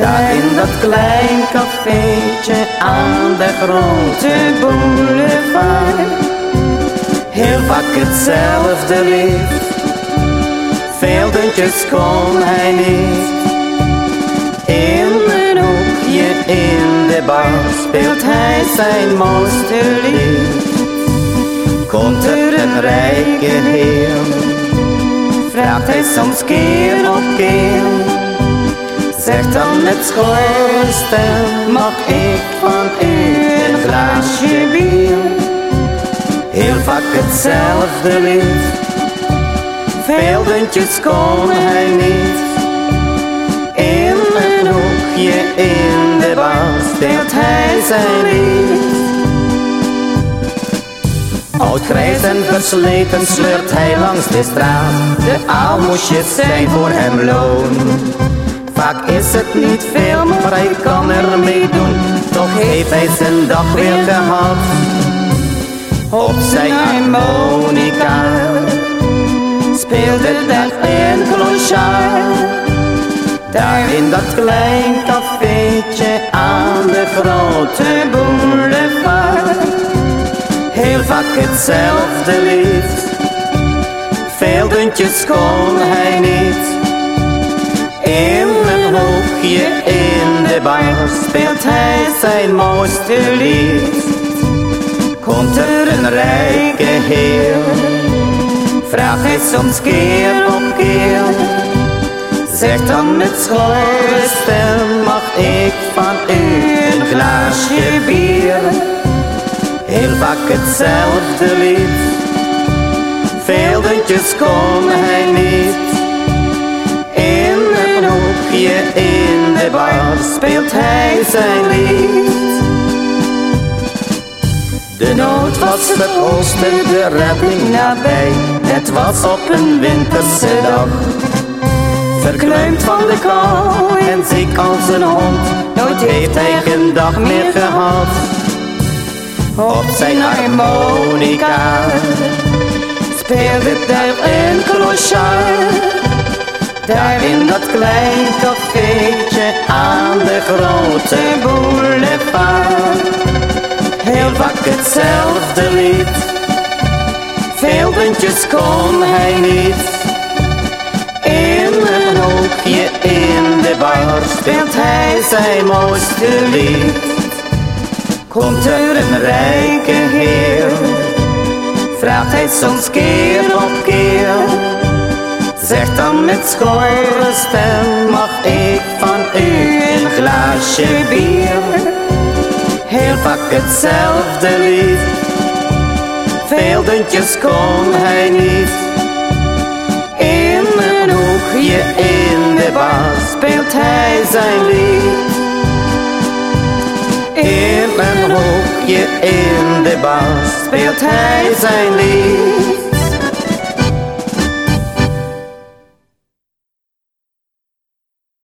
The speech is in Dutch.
Daar in dat klein cafeetje aan de grote boulevard. Heel vaak hetzelfde lied, veel duntjes kon hij niet. In een hoekje in de bar speelt hij zijn mooiste lied. Komt er een rijke heer, vraagt hij soms keer op keer Zeg dan met schorre stem, mag ik van u een glaasje bier? Heel vaak hetzelfde lied, veel duntjes kon hij niet. In een hoekje in de bar speelt hij zijn lied. Oud grijs en versleten sleurt hij langs de straat. De aalmoesjes zijn voor hem loon. Vaak is het niet veel, maar hij kan er mee doen. Toch heeft hij zijn dag weer gehad. Op zijn harmonica speelde daar een clochard. Daar in dat klein cafeetje aan de grote boulevard. Heel vaak hetzelfde lied, veel duntjes kon hij niet. Een hoekje in de bar speelt hij zijn mooiste lied. Komt er een rijke heer, vraagt hij soms keer op keer. Zegt dan met schorre stem, mag ik van u een glaasje bier? Heel vaak hetzelfde lied, veel duntjes kon hij niet speelt hij zijn lied. De nood was het oosten, de redding nabij. Het was op een winterse dag. Verkleumd van de kou en ziek als een hond. Nooit heeft hij geen dag meer gehad. Op zijn harmonica speelde daar een clochard. Daar in dat klein cafeetje aan de grote boulevard. Heel vaak hetzelfde lied, veel puntjes kon hij niet. In een hoekje in de bar speelt hij zijn mooiste lied. Komt er een rijke heer, vraagt hij soms keer op keer Zeg dan met schorre stem, mag ik van u een glaasje bier? Heel vaak hetzelfde lied, veel duntjes kon hij niet. In een hoekje in de bar speelt hij zijn lied. In een hoekje in de bar speelt hij zijn lied.